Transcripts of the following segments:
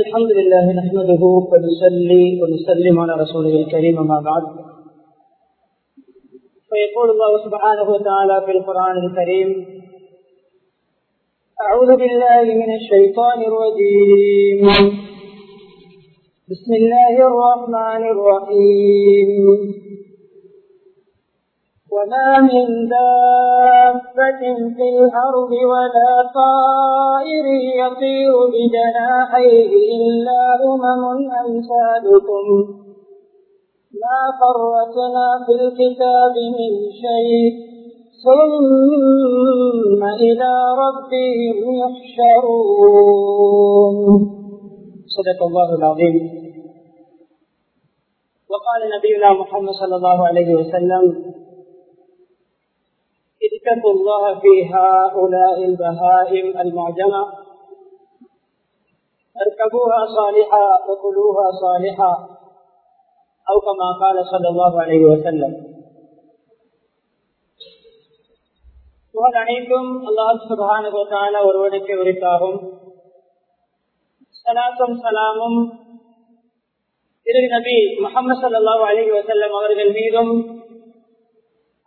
الحمد لله نحمده ونصلي ونسلم على رسوله الكريم ما بعد. فيقول الله سبحانه وتعالى في القرآن الكريم أعوذ بالله من الشيطان الرجيم. بسم الله الرحمن الرحيم. وما من دابة في الأرض ولا طائر يطير بجناحيه إلا أمم أمثالكم ما فرتنا في الكتاب من شيء ثم إلى ربهم يحشرون صدق الله العظيم. وقال نبينا محمد صلى الله عليه وسلم اتقوا الله في هؤلاء البهائم المعجمة اركبوها صالحا وكلوها صالحا أو كما قال صلى الله عليه وسلم புகழ் அனைத்தும் அல்லாஹ் சுபான ஒருவனுக்கு உரித்தாகும் சலாத்தும் சலாமும் திரு நபி முகமது சல்லாஹூ அலி வசல்லம் அவர்கள் மீதும்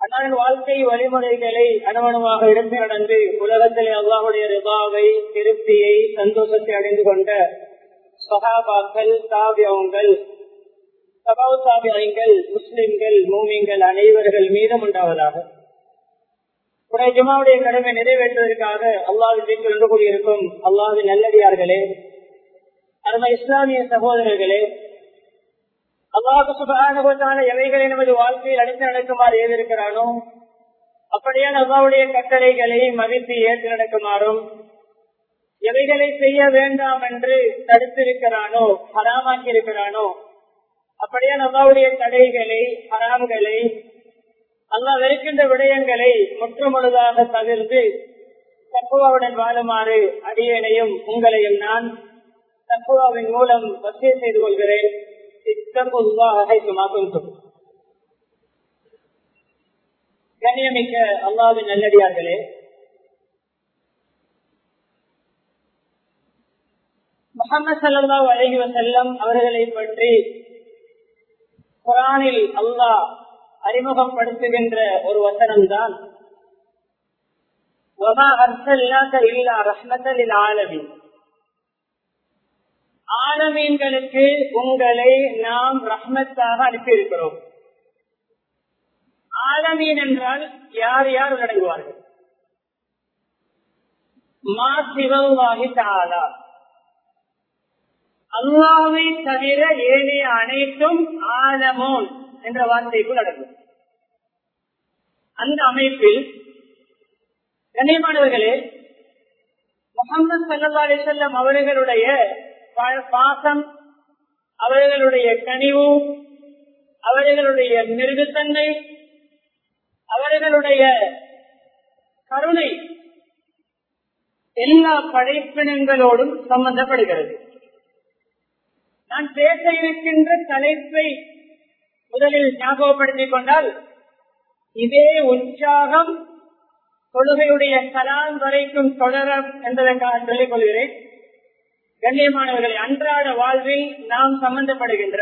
அண்ணன் வாழ்க்கை வழிமுறைகளை அனுமணமாக எடுத்து நடந்து உலகத்திலே அல்லாஹுடைய ரிபாவை திருப்தியை சந்தோஷத்தை அடைந்து கொண்ட சகாபாக்கள் தாபியங்கள் சபாவு தாபியங்கள் முஸ்லிம்கள் மூமிங்கள் அனைவர்கள் மீதும் உண்டாவதாக. உடைய ஜுமாவுடைய கடமை நிறைவேற்றுவதற்காக அல்லாது வீட்டில் ஒன்று கூடியிருக்கும் அல்லாது நல்லடியார்களே அருமை இஸ்லாமிய சகோதரர்களே அல்லாஹு சுபான எவைகளை நமது வாழ்க்கையில் அடித்து நடக்குமாறு ஏதிருக்கிறானோ அப்படியான அல்லாவுடைய கட்டளைகளை மதித்து ஏற்று நடக்குமாறும் எவைகளை செய்ய வேண்டாம் என்று தடுத்திருக்கிறானோ ஹராமாக்கி இருக்கிறானோ அப்படியே அல்லாவுடைய தடைகளை ஹராம்களை அல்லா வெறுக்கின்ற விடயங்களை முற்றுமுழுதாக தவிர்த்து தப்புவாவுடன் வாழுமாறு அடியனையும் உங்களையும் நான் தப்புவாவின் மூலம் வசிய செய்து கொள்கிறேன். கண்ணியமிக்க அல்லாவின் நல்லடியார்களே முகமது சல்லா அலஹி வசல்லம் அவர்களை பற்றி குரானில் அல்லாஹ் அறிமுகப்படுத்துகின்ற ஒரு வசனம் தான் ஆலமீன்களுக்கு உங்களை நாம் ரஹ்மத்தாக அனுப்பியிருக்கிறோம். ஆலமீன் என்றால் யார் யார் அடங்குவார்கள் மா சிவவாகி தாலா. அல்லாவை தவிர ஏனைய அனைத்தும் ஆலமோன் என்ற வார்த்தைக்குள் அடங்கும். அந்த அமைப்பில் கண்ணியமானவர்களே முகமது சல்லா அலிசல்லம் அவர்களுடைய பாசம் அவர்களுடைய கனிவு அவர்களுடைய மிருகத்தன்மை அவர்களுடைய கருணை எல்லா படைப்பினங்களோடும் சம்பந்தப்படுகிறது. நான் பேச இருக்கின்ற தலைப்பை முதலில் ஞாபகப்படுத்திக் கொண்டால் இதே உற்சாகம் தொழுகையுடைய கலாம் வரைக்கும் தொடர என்பதற்காக சொல்லிக் கொள்கிறேன். கண்ணியமானவர்களை அன்றாட வாழ்வில் நாம் சம்பந்தப்படுகின்ற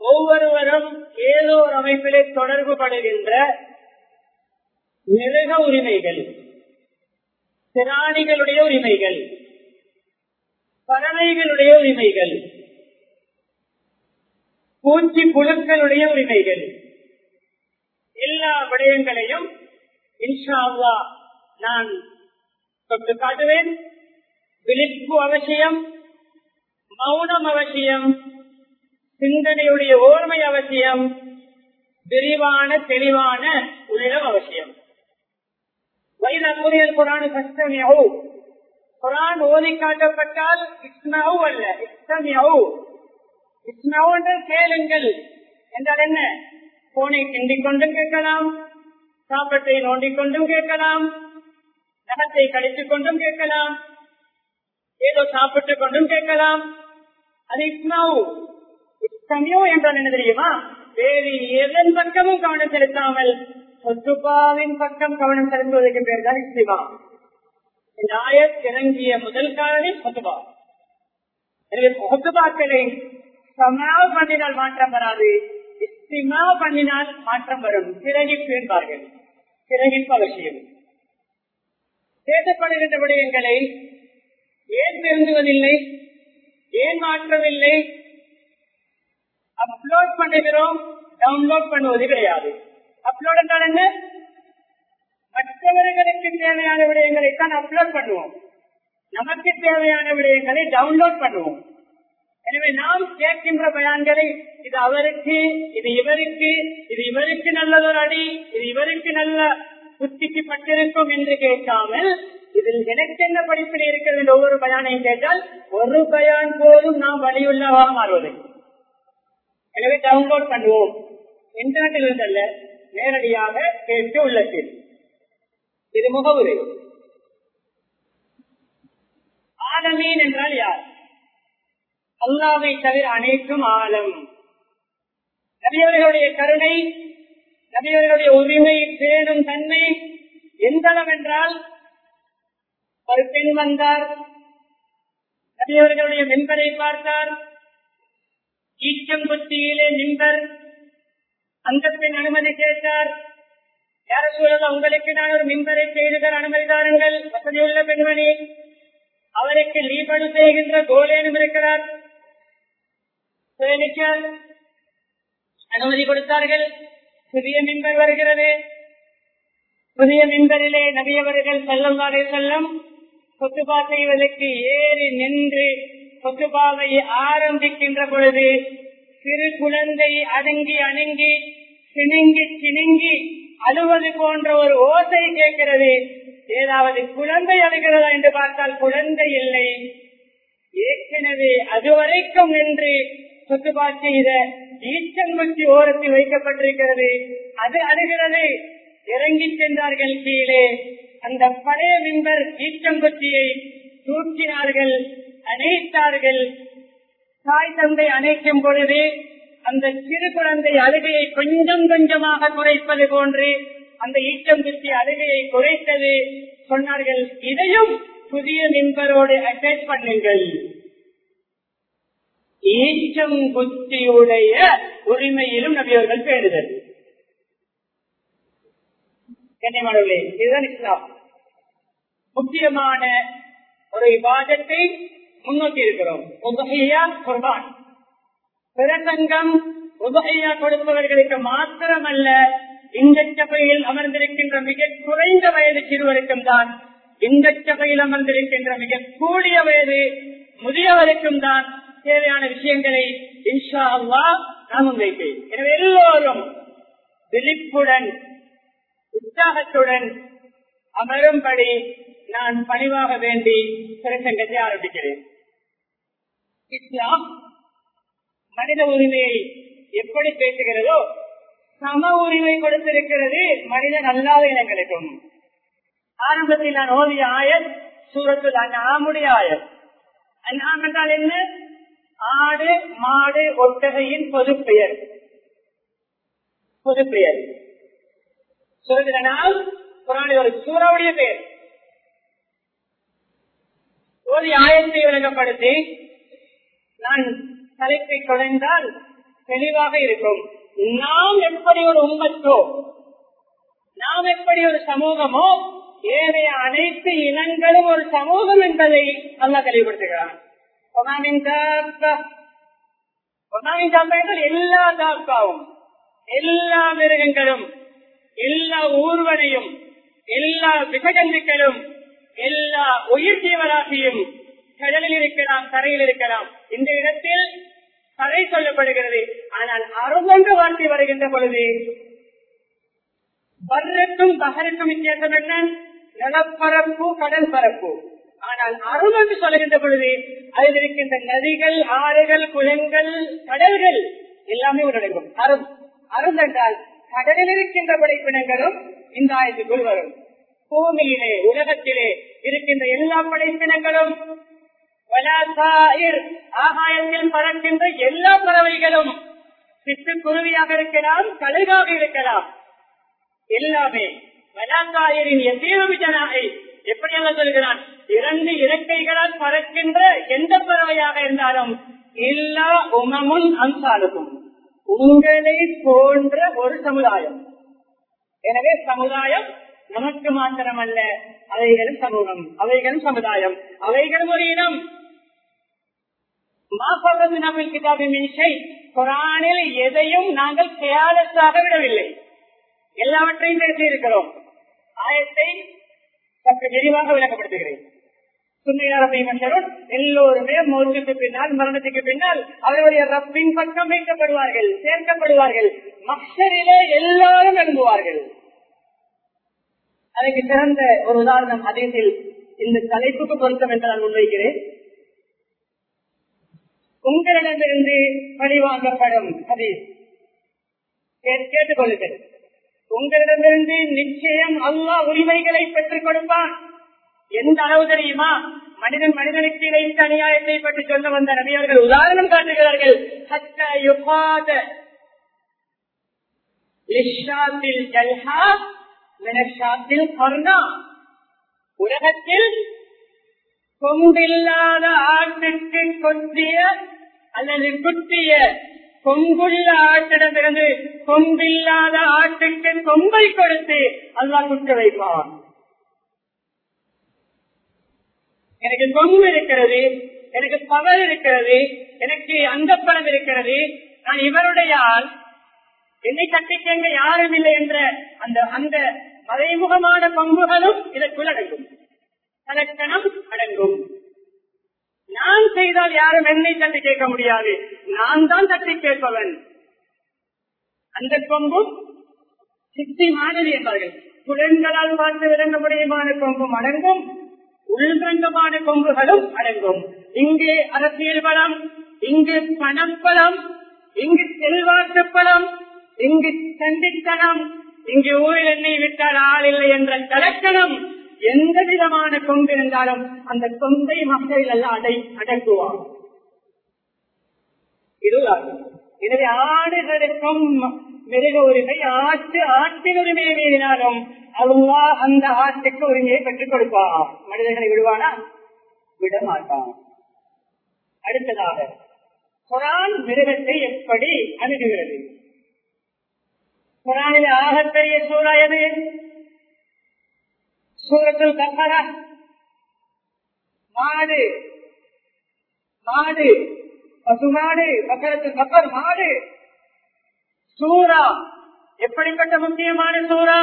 ஒவ்வொருவரும் ஏதோ ஒரு அமைப்பிலே தொடர்பு படுகின்ற மிருக உரிமைகள் பிராணிகளுடைய உரிமைகள் பறவைகளுடைய உரிமைகள் பூச்சி புழுக்களுடைய உரிமைகள் எல்லா விடயங்களையும் இன்ஷா நான் தொட்டு காட்டுவேன். விழிப்பு அவசியம் மௌனம் அவசியம் சிந்தனையுடைய ஓர்மை அவசியம் விரிவான தெளிவான உள்ளம் அவசியம். வயது குரான் கஷ்டமியாவோ குரான் ஓதி காட்டப்பட்டால் இஸ்மாவு அல்ல இஸ்தமியாவோ இஸ்மாவு கேளுங்கள். என்றால் என்ன? போனை கிண்டிக் கொண்டும் கேட்கலாம் சாப்பட்டை நோண்டிக் கொண்டும் கேட்கலாம் நகத்தை கழித்துக் கொண்டும் கேட்கலாம். ஏதோ சாப்பிட்டுக் கொண்டும் கேட்கலாம். அது இஸ்மாவு இஸ்தமியோ என்றால் என்ன தெரியுமா வேறு எதன் பக்கமும் கவனம் செலுத்தாமல் சொத்துப்பாவின் பக்கம் கவனம் செலுத்துவதற்கு பேர் தான் இஸ்லிமா இந்த ஆயத் இறங்கிய முதல் காரணி சொத்துபா எனவே சொத்துபாக்களை சமாவ பண்ணினால் மாற்றம் வராது. இஸ்திமா பண்ணினால் மாற்றம் வரும். கிரகிப்பு என்பார்கள் கிரகிப்பு அவசியம். பேசப்படுகின்ற விடயங்களை ஏன் திருந்துவதில்லை ஏன் மாற்றவில்லை? அப்லோட் பண்ணுகிறோம் டவுன்லோட் பண்ணுவது கிடையாது. அப்லோட் என்றால் என்ன? மற்றவர்களுக்கு தேவையான விடயங்களை தான் அப்லோட் பண்ணுவோம். நமக்கு தேவையான விடயங்களை டவுன்லோட் பண்ணுவோம். எனவே நாம் கேட்கின்ற பயான்களை இது அவருக்கு இது இவருக்கு இது இவருக்கு நல்லதொரு அடி இது இவருக்கு நல்ல புத்திக்கு பட்டிருக்கும் என்று கேட்காமல் இதில் எனக்கு என்ன படிப்பில் இருக்கிறது என்று ஒவ்வொரு பயானையும் கேட்டால் ஒரு பயான் போதும் நாம் வழியுள்ளவாக மாறுவது. எனவே டவுன்லோட் பண்ணுவோம். இன்டர்நெட்டில் இருந்தல்ல நேரடியாக கேட்டு உள்ளத்தில். இது முகவுரை. ஆலமீன் என்றால் யார்? அல்லாவை தவிர அனைத்தும் ஆலம் நபியவர்களுடைய கருணை நபியவர்களுடைய உரிமை பேணும் தன்மை எந்த அளவென்றால் ஒரு பெண் வந்தார். நபியவர்களுடைய மென்பரை பார்த்தார். ஈச்சம்புத்தியிலே மின்பர் அந்த பெண் அனுமதி கேட்டார். யார சூழல் உங்களுக்கு நான் ஒரு மின்பரை செய்துகள் அனுமதி தாருங்கள். வசதியுள்ள பெண்மணி அவருக்கு லீபடு செய்கின்ற கோலேனும் இருக்கிறார். அனுமதி கொடுத்தார்கள். புதிய மின்பர் வருகிறது. புதிய மின்பரிலே நபியவர்கள் செல்லம் செல்லம். கொத்துபா செய்வதற்கு ஏறி நின்று கொத்துபாவை ஆரம்பிக்கின்ற பொழுது சிறு குழந்தை அடங்கி அணுங்கி சினுங்கி சினுங்கி அழுவது போன்ற ஒரு ஓசை கேட்கிறது. ஏதாவது குழந்தை அழுகிறதா என்று பார்த்தால் குழந்தை இல்லை. ஏற்கனவே அதுவரைக்கும் என்று சொத்துபா செய்த ஈச்சங்குச்சி ஓரத்தில் வைக்கப்பட்டிருக்கிறது. அது அழுகிறது. இறங்கி சென்றார்கள் கீழே. அந்த பழைய மின்பர் ஈச்சங்குச்சியை தூக்கினார்கள் அணைத்தார்கள். தாய் தந்தை அணைக்கும் பொழுது அந்த சிறு குழந்தை அழுகையை கொஞ்சம் கொஞ்சமாக குறைப்பது போன்று அந்த ஈச்சங்குச்சி அழுகையை குறைத்தது. சொன்னார்கள் இதையும் புதிய மின்பரோடு அட்டாச் பண்ணுங்கள். ஈச்சங்குச்சியுடைய உரிமையிலும் நபியவர்கள் பேணுதல். கண்ணியமானவர்களே இதுதான் இஸ்லாம். முக்கியமான ஒரு விவாதத்தை முன்னோக்கி இருக்கிறோம். உபகையா குர்பான் பிரசங்கம் உபகையா கொடுப்பவர்களுக்கு மாத்திரமல்ல இந்த சபையில் அமர்ந்திருக்கின்ற மிக குறைந்த வயது சிறுவருக்கும் தான் இந்த சபையில் அமர்ந்திருக்கின்ற மிக கூடிய வயது முதியவருக்கும் தான் தேவையான விஷயங்களை இன்ஷா அல்லா நான் வைப்பேன். எனவே எல்லோரும் விழிப்புடன் உற்சாகத்துடன் அமரும்படி நான் பணிவாக வேண்டி பிரசங்கத்தை ஆரம்பிக்கிறேன். இஸ்லாம் மனித உரிமையை எப்படி பேசுகிறதோ சம உரிமை கொடுத்திருக்கிறது மனிதன் அல்லாத இனங்களுக்கும். ஆரம்பத்தில் நான் ஓவிய ஆயர் சூரத்தில் அண்ணாமுடைய ஆயர் அண்ணாம் என்றால் என்ன? ஆடு மாடு ஒட்டகையின் பொது பெயர் பொது பெயர் சொல்கிறனால் குரானில் ஒரு சூறாவுடைய பெயர். ஒரு ஆயத்தை விளக்கப்படுத்தி நான் தலைப்பை தொடர்ந்தால் தெளிவாக இருக்கும். நாம் எப்படி ஒரு உண்மத்தோ நாம் எப்படி ஒரு சமூகமோ ஏனைய அனைத்து இனங்களும் ஒரு சமூகம் என்பதை நல்லா தெளிவுபடுத்துகிறான். எல்லா தாக்காவும் எல்லா மிருகங்களும் எல்லா ஊர்வனையும் எல்லா விசஜந்துக்களும் எல்லா உயிர் ஜீவராசியும் கடலில் இருக்கலாம் கரையில் இருக்கலாம். இந்த இடத்தில் கரை சொல்லப்படுகிறது. ஆனால் அறுபொன்று வார்த்தை வருகின்ற பொழுது பர்றக்கும் பகருக்கும் வித்தியாசம் என்ன? நிலப்பரப்பு கடல் பரப்பு. ஆனால் அருள் என்று சொல்லுகின்ற பொழுது அதில் இருக்கின்ற நதிகள் ஆறுகள் குளங்கள் கடல்கள் எல்லாமே உள்ளடங்கும். அருள் அருள் என்றால் கடலில் இருக்கின்ற படைப்பினங்களும் இந்த ஆயத்துக்குள் வரும். பூமியிலே உலகத்திலே இருக்கின்ற எல்லா படைப்பினங்களும் ஆகாயத்தில் பறக்கின்ற எல்லா பறவைகளும் சிட்டுக்குருவியாக இருக்கலாம் கழுகாக இருக்கலாம். எல்லாமே வலாசாயரின் எத்தேவ ஜனாகை எப்படி அல்ல சொல்கிறான்? இரண்டு இறக்கைகளால் பறக்கின்ற எந்த பறவையாக இருந்தாலும் எல்லா உமமும் அம்சாலுக்கும் உங்களை போன்ற ஒரு சமுதாயம். எனவே சமுதாயம் நமக்கு மாத்திரமல்ல அவைகளும் சமூகம் அவைகளும் சமுதாயம் அவைகளும் ஒரு இனம் மாப்பது நம்ம கிதாபிமின்ஷை குரானில் எதையும் நாங்கள் கேலஸாக விடவில்லை. எல்லாவற்றையும் பேசியிருக்கிறோம். ஆயத்தை சற்று விரிவாக விளக்கப்படுத்துகிறேன். சுன்னியாரப்பைமன்றரும் எல்லோருமே மௌத்துக்கு பின்னால் மரணத்துக்கு பின்னால் அவருடைய ரப்பின் பக்கம் வைக்கப்படுவார்கள் சேர்க்கப்படுவார்கள். மக்களிலே எல்லாரும் எழுந்துவார்கள் அதுக்கு சிறந்த ஒரு உதாரணம் அதேசில் இந்த தலைப்புக்கு பொருத்தம் என்று நான் முன்வைக்கிறேன். உங்களிடமிருந்து பழிவாங்கப்படும் ஹதீஸ். கேட்டுக் உங்களிடமிருந்து நிச்சயம் அல்லா உரிமைகளை பெற்றுக் கொடுப்பான். எந்த அளவு தெரியுமா? மனிதன் மனிதனுக்கு இடைத்த அநியாயத்தை பற்றி சொல்ல வந்த நபியவர்கள் உதாரணம் காட்டுகிறார்கள். உலகத்தில் கொம்பில்லாத ஆட்டுக்கு கொத்திய அல்லது குத்திய கொங்குள்ள ஆட்டிடமிருந்து கொம்பில்லாத ஆட்டுக்கு கொம்பை கொடுத்து அல்லா குற்ற வைப்பான். எனக்கு கொம்பு இருக்கிறது எனக்கு பவர் இருக்கிறது எனக்கு அங்கப்படம் இருக்கிறது. நான் இவருடைய ஆள். என்னை கட்டிக்கங்க யாரும் இல்லை என்ற அந்த அந்த மறைமுகமான பங்குகளும் இதற்குள் அடங்கும். கலக்கணம் அடங்கும். நான் செய்தால் யாரும் என்னை தட்டி கேட்க முடியாது. நான் தான் தட்டி கேட்பவன். அந்த கொம்பும் சித்தி மாதிரி என்பார்கள். புலன்களால் பார்த்து விளங்க முடியுமான கொம்பும் அடங்கும். உள்கண்டமான கொம்புகளும் அடங்கும். இங்கே அரசியல் பலம் இங்கு பணப்பலம் இங்கு செல்வாக்கு பலம் இங்கு சண்டித்தனம் இங்கு ஊரில் எண்ணெய் விட்டால் ஆள் இல்லை என்ற கலக்கணம் எந்த விதமான கொம்பு இருந்தாலும் அந்த கொம்பை மக்கள் எல்லாம் அடை அடங்குவார் இது எனவே ஆடுகளுக்கும் மிருக உரிமை ஆட்டு ஆட்டின் உரிமையை மீறினாலும் அல்லா அந்த ஆட்டுக்கு உரிமையை பெற்றுக் கொடுப்பான். மனிதர்களை விடுவானா? விட மாட்டான் அடுத்ததாக குரான் மிருகத்தை எப்படி அணுகுகிறது? குரானில் ஆகப்பெரிய சூறா எது? சூரத்தில் கப்பர மாடு. மாடு. பசுமாடு பக்கரத்தில் கப்பல் மாடு. சூறா எப்படிப்பட்ட முக்கியமான சூறா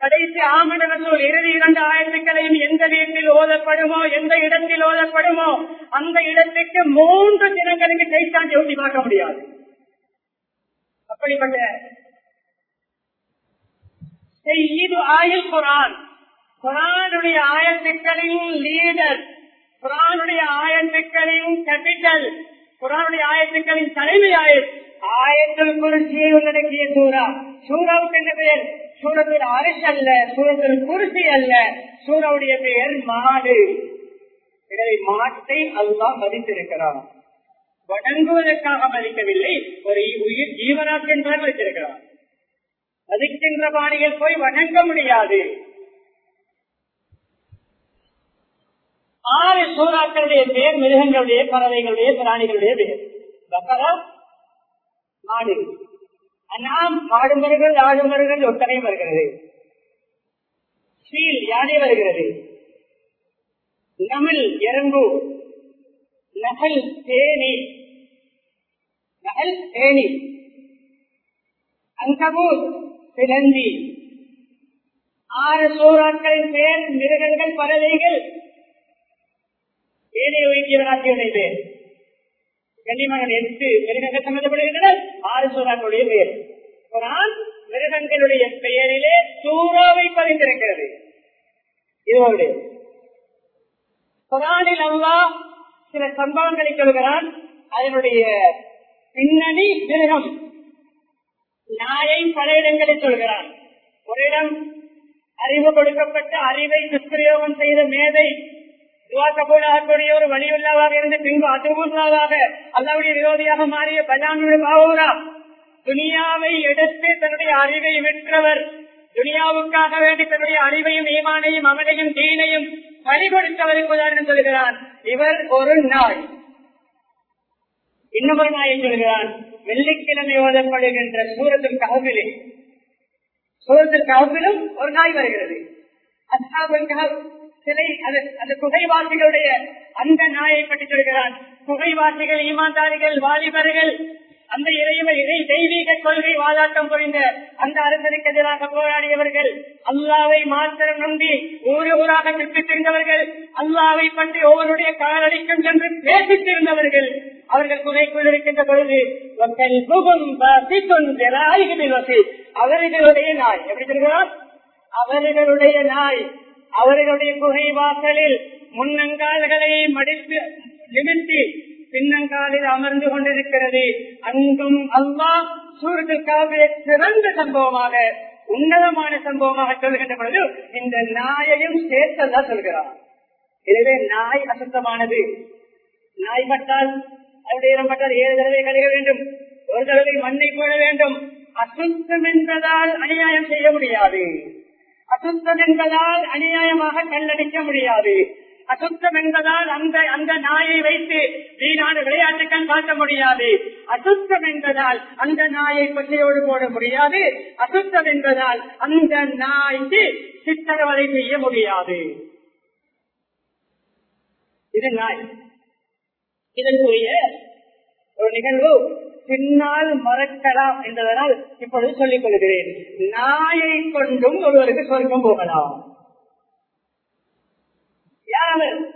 கடைசி ஆமணவர்கள் இறுதி இரண்டு ஆயிரத்துக்களையும் எந்த வீட்டில் ஓதப்படுமோ எந்த இடத்தில் ஓதப்படுமோ அந்த இடத்துக்கு மூன்று தினங்களுக்கு கைத்தாண்டி ஒட்டி பார்க்க முடியாது. அப்படிப்பட்ட செய்து ஆயுள் குரான். குரானுடைய ஆயத்துக்களின் லீடர் குரானுடைய ஆயத்துக்களின் கேபிட்டல் குரானுடைய ஆயத்துக்களின் தலைமை ஆயுள் ஆயத்தில் குறிச்சியை உள்ளடக்கிய சூறா. சூறாவுக்கு என்ன பெயர் சூரத்தில் அரிசி அல்ல சூரத்தில் குறிச்சி அல்ல. சூறாவுடைய பெயர் மாடு. எனவே மாட்டை அல்லாஹ் மதித்திருக்கிறார் வணங்குவதற்காக மதிக்கவில்லை ஒரு உயிர் ஜீவனாக்கு வைத்திருக்கிறார் மதிக்கின்ற பாணியில் போய் வணங்க முடியாது. ஆறு சூறாக்களுடைய பெயர் மிருகங்களுடைய பறவைகளுடைய பிராணிகளுடைய பேர் பக்கரா? மாடு நாம் மாடு மருகள் ஆடு மருகள் ஒட்டனை வருகிறது. சீல் யானை வருகிறது? நமல் எறும்பு நகல் தேனி நகல் தேனி. அங்கபூர் சிலந்தி. ஆறு சூறாக்களின் பெயர் மிருகங்கள் பறவைகள். ஏனைய வைத்தியவராட்சியுடைய பெயர் கன்னிமகன் எட்டு மிருகங்கள் சம்பந்தப்படுகின்றன ஆறு சூறாக்களுடைய பெயர். குரான் மிருகங்களுடைய பெயரிலே சூறாவை பதிந்திருக்கிறது இதோடு குரானில் அல்லா சில சம்பவங்களை சொல்கிறான். அதனுடைய பின்னணி மிருகம் நாயை பல இடங்களில் சொல்கிறான். ஒரு இடம் அறிவு கொடுக்கப்பட்ட அறிவை துஷ்பிரயோகம் செய்த மேதை ஒரு வழியுள்ளவாக இருந்து பின்பு அதுவுள்ளதாக அல்லாவுடைய விரோதியாக மாறிய பல்லாமுடைய பாவூரா துனியாவை எடுத்து தன்னுடைய அறிவை விற்றவர். துனியாவுக்காக வேண்டி தன்னுடைய அறிவையும் ஈமானையும் அமலையும் தீனையும் பறி கொடுத்தவருக்கு உதாரணம் சொல்கிறான் இவர் ஒரு நாய். இன்னும் ஒரு நாயை சொல்கிறான் வெள்ளிக்கிழமை ஓதப்படுகின்ற சூரத்தின் ககவிலே சூரத்தின் ககவிலும் ஒரு நாய் வருகிறது. அசாபுல் சிலை அது அந்த குகைவாசிகளுடைய அந்த நாயை பற்றி சொல்கிறான் குகைவாசிகள் ஈமான்தாரிகள் வாலிபர்கள் அந்த இறைவன் இறை தெய்வீக கொள்கை வாதாட்டம் புரிந்த அந்த அரசனுக்கு எதிராக போராடியவர்கள் அல்லாவை மாத்திரம் நம்பி ஊரு ஊராக சுற்றி அல்லாவை பற்றி ஒவ்வொருடைய காலடிக்கும் சென்று பேசித்திருந்தவர்கள் அவர்கள் குகைக்குள் இருக்கின்ற பொழுது அவர்களுடைய நாய் எப்படி சொல்கிறார் அவர்களுடைய நாய் அவர்களுடைய குகை வாசலில் முன்னங்கால்களை மடித்து நிமித்தி பின்னங்காலில் அமர்ந்து கொண்டிருக்கிறது. அங்கும் அல்லாஹ் சூரத்திற்காக சிறந்த சம்பவமாக உன்னதமான சம்பவமாக சொல்கின்ற பொழுது இந்த நாயையும் சேர்த்ததான் சொல்கிறார். எனவே நாய் அசுத்தமானது. நாய் பட்டால் அவருடைய இடம் பட்டால் ஏழு தடவை கழுக வேண்டும் ஒரு தடவை மண்ணை போட வேண்டும். அசுத்தம் என்பதால் அநியாயம் செய்ய முடியாது. அசுத்தம் என்பதால் அநியாயமாக கல்லடிக்க முடியாது. அசுத்தம் என்பதால் அந்த அந்த நாயை வைத்து வீணான விளையாட்டுக்கள் காட்ட முடியாது. அசுத்தம் என்பதால் அந்த நாயை பற்றியோடு போட முடியாது. அசுத்தம் என்பதால் அந்த நாய்க்கு சித்தரவதை செய்ய முடியாது. இது நாய். இதற்குரிய ஒரு நிகழ்வு. பின்னால் மறக்கலாம் என்பதனால் இப்பொழுது சொல்லிக் கொள்கிறேன். நாயை கொண்டும் ஒருவருக்கு சொர்க்கம் போகலாம். யாரு?